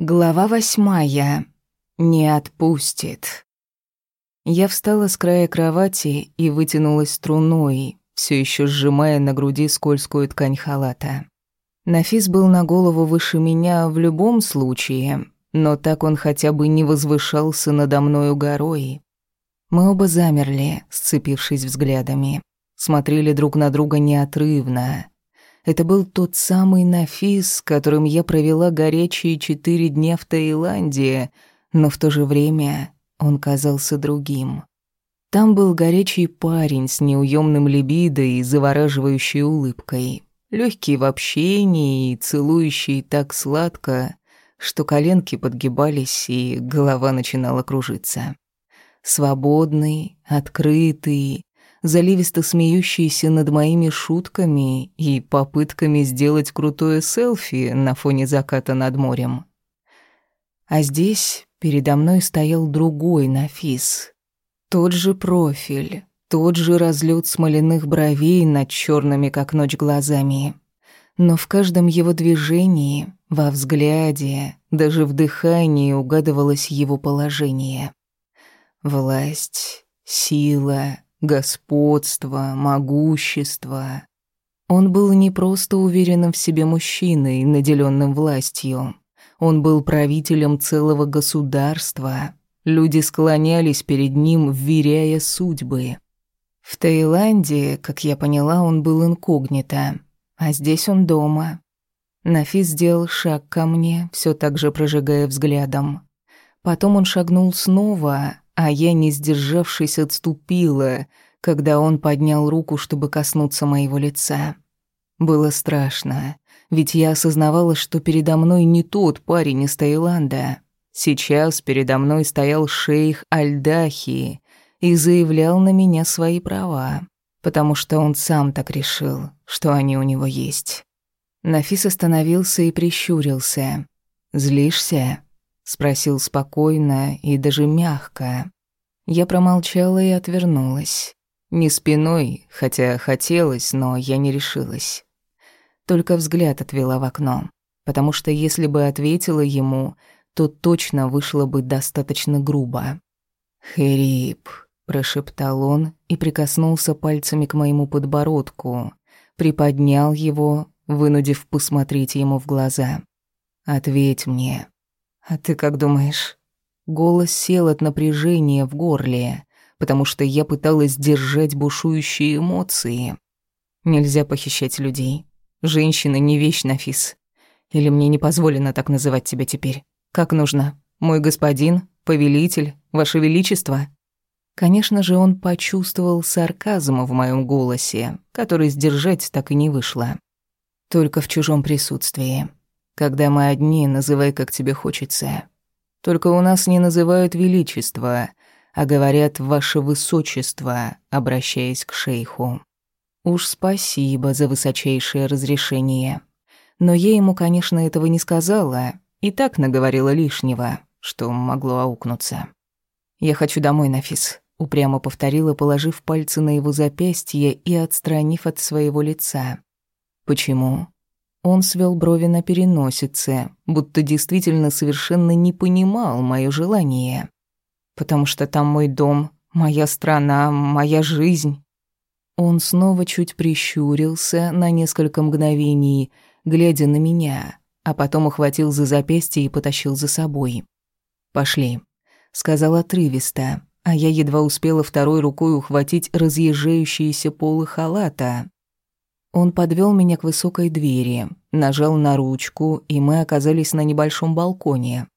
Глава восьмая. Не отпустит. Я встала с края кровати и вытянулась струной, все еще сжимая на груди скользкую ткань халата. Нафис был на голову выше меня в любом случае, но так он хотя бы не возвышался надо мною горой. Мы оба замерли, сцепившись взглядами, смотрели друг на друга неотрывно. Это был тот самый Нафис, с которым я провела горячие четыре дня в Таиланде, но в то же время он казался другим. Там был горячий парень с неуемным либидо и завораживающей улыбкой, легкий в общении и целующий так сладко, что коленки подгибались и голова начинала кружиться. Свободный, открытый, заливисто смеющийся над моими шутками и попытками сделать крутое селфи на фоне заката над морем. А здесь передо мной стоял другой Нафис. Тот же профиль, тот же разлет смоляных бровей над черными как ночь глазами. Но в каждом его движении, во взгляде, даже в дыхании угадывалось его положение. Власть, сила, господство, могущество. Он был не просто уверенным в себе мужчиной, наделенным властью. Он был правителем целого государства. Люди склонялись перед ним, вверяя судьбы. В Таиланде, как я поняла, он был инкогнито, а здесь он дома. Нафис сделал шаг ко мне, все так же прожигая взглядом. Потом он шагнул снова, а я, не сдержавшись, отступила, когда он поднял руку, чтобы коснуться моего лица. Было страшно, ведь я осознавала, что передо мной не тот парень из Таиланда. Сейчас передо мной стоял шейх Альдахи и заявлял на меня свои права, потому что он сам так решил, что они у него есть. Нафис остановился и прищурился. «Злишься?» Спросил спокойно и даже мягко. Я промолчала и отвернулась. Не спиной, хотя хотелось, но я не решилась. Только взгляд отвела в окно, потому что если бы ответила ему, то точно вышло бы достаточно грубо. «Хрип», — прошептал он и прикоснулся пальцами к моему подбородку, приподнял его, вынудив посмотреть ему в глаза. «Ответь мне, «А ты как думаешь?» Голос сел от напряжения в горле, потому что я пыталась держать бушующие эмоции. Нельзя похищать людей. Женщина не вещь, Нафис. Или мне не позволено так называть тебя теперь? Как нужно? Мой господин? Повелитель? Ваше Величество?» Конечно же, он почувствовал сарказм в моем голосе, который сдержать так и не вышло. Только в чужом присутствии. Когда мы одни, называй, как тебе хочется. Только у нас не называют величество, а говорят «ваше высочество», обращаясь к шейху. Уж спасибо за высочайшее разрешение. Но я ему, конечно, этого не сказала, и так наговорила лишнего, что могло аукнуться. «Я хочу домой, Нафис», — упрямо повторила, положив пальцы на его запястье и отстранив от своего лица. «Почему?» Он свел брови на переносице, будто действительно совершенно не понимал моё желание. «Потому что там мой дом, моя страна, моя жизнь». Он снова чуть прищурился на несколько мгновений, глядя на меня, а потом ухватил за запястье и потащил за собой. «Пошли», — сказал отрывисто, а я едва успела второй рукой ухватить разъезжающиеся полы халата. Он подвел меня к высокой двери, нажал на ручку, и мы оказались на небольшом балконе.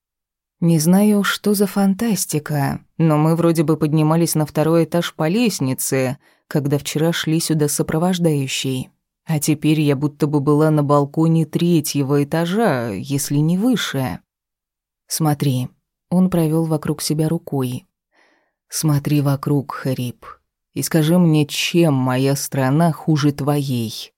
Не знаю, что за фантастика, но мы вроде бы поднимались на второй этаж по лестнице, когда вчера шли сюда сопровождающий. А теперь я будто бы была на балконе третьего этажа, если не выше. Смотри, он провел вокруг себя рукой. Смотри вокруг, Харип и скажи мне, чем моя страна хуже твоей?»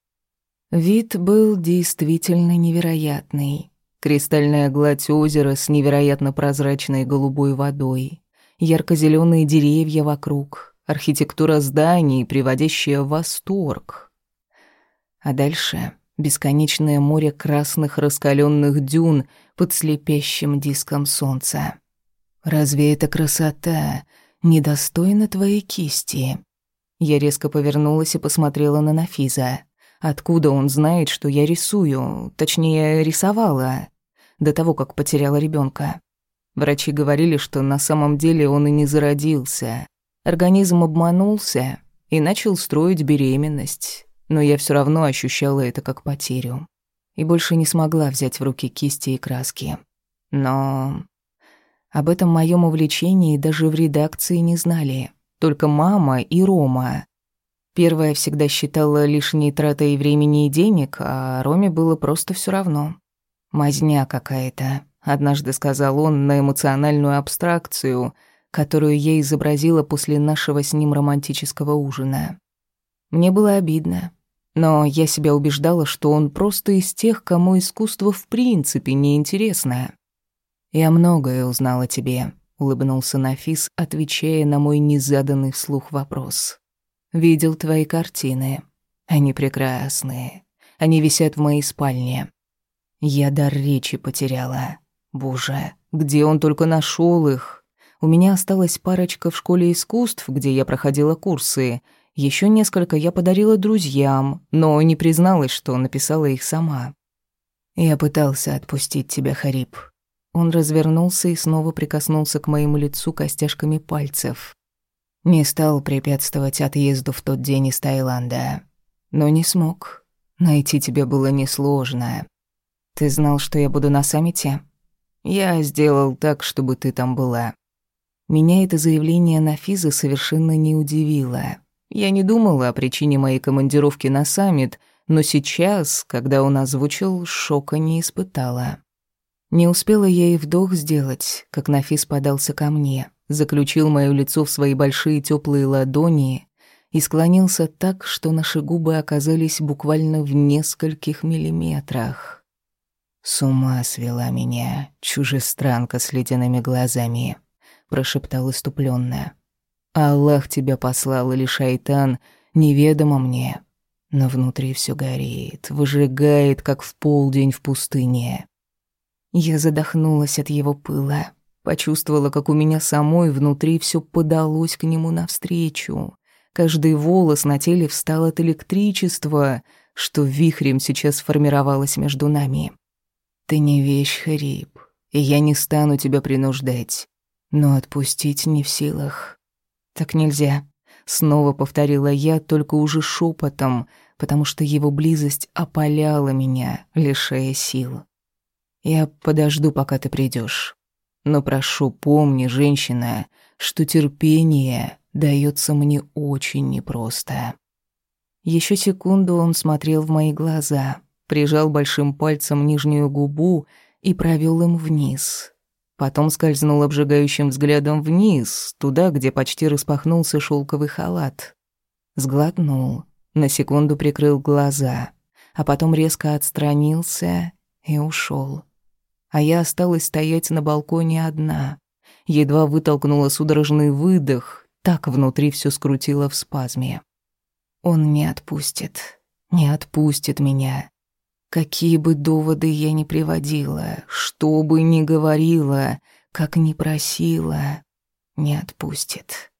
Вид был действительно невероятный. Кристальная гладь озера с невероятно прозрачной голубой водой, ярко зеленые деревья вокруг, архитектура зданий, приводящая в восторг. А дальше бесконечное море красных раскаленных дюн, под слепящим диском солнца. «Разве эта красота недостойна твоей кисти?» Я резко повернулась и посмотрела на Нафиза. Откуда он знает, что я рисую, точнее, рисовала, до того, как потеряла ребенка? Врачи говорили, что на самом деле он и не зародился. Организм обманулся и начал строить беременность, но я все равно ощущала это как потерю. И больше не смогла взять в руки кисти и краски. Но об этом моем увлечении даже в редакции не знали. Только мама и Рома. Первая всегда считала лишней тратой времени и денег, а Роме было просто все равно. «Мазня какая-то», — однажды сказал он на эмоциональную абстракцию, которую я изобразила после нашего с ним романтического ужина. Мне было обидно, но я себя убеждала, что он просто из тех, кому искусство в принципе не интересно. «Я многое узнал о тебе», — улыбнулся Нафис, отвечая на мой незаданный вслух вопрос. Видел твои картины. Они прекрасные. Они висят в моей спальне. Я дар речи потеряла. Боже, где он только нашел их? У меня осталась парочка в школе искусств, где я проходила курсы. Еще несколько я подарила друзьям, но не призналась, что написала их сама. Я пытался отпустить тебя, Хариб. Он развернулся и снова прикоснулся к моему лицу костяшками пальцев. Не стал препятствовать отъезду в тот день из Таиланда. Но не смог. Найти тебя было несложно. Ты знал, что я буду на саммите? Я сделал так, чтобы ты там была. Меня это заявление на Физа совершенно не удивило. Я не думала о причине моей командировки на саммит, но сейчас, когда он озвучил, шока не испытала. Не успела я и вдох сделать, как Нафис подался ко мне заключил моё лицо в свои большие теплые ладони и склонился так, что наши губы оказались буквально в нескольких миллиметрах. «С ума свела меня, чужестранка с ледяными глазами», — прошептал иступленно. «Аллах тебя послал или шайтан, неведомо мне, но внутри все горит, выжигает, как в полдень в пустыне». Я задохнулась от его пыла. Почувствовала, как у меня самой внутри все подалось к нему навстречу. Каждый волос на теле встал от электричества, что вихрем сейчас формировалось между нами. «Ты не вещь, Хариб, и я не стану тебя принуждать, но отпустить не в силах». «Так нельзя», — снова повторила я, только уже шепотом, потому что его близость опаляла меня, лишая сил. «Я подожду, пока ты придешь. Но прошу, помни, женщина, что терпение дается мне очень непросто. Еще секунду он смотрел в мои глаза, прижал большим пальцем нижнюю губу и провел им вниз. Потом скользнул обжигающим взглядом вниз, туда, где почти распахнулся шелковый халат. Сглотнул, на секунду прикрыл глаза, а потом резко отстранился и ушел а я осталась стоять на балконе одна. Едва вытолкнула судорожный выдох, так внутри все скрутило в спазме. Он не отпустит, не отпустит меня. Какие бы доводы я ни приводила, что бы ни говорила, как ни просила, не отпустит.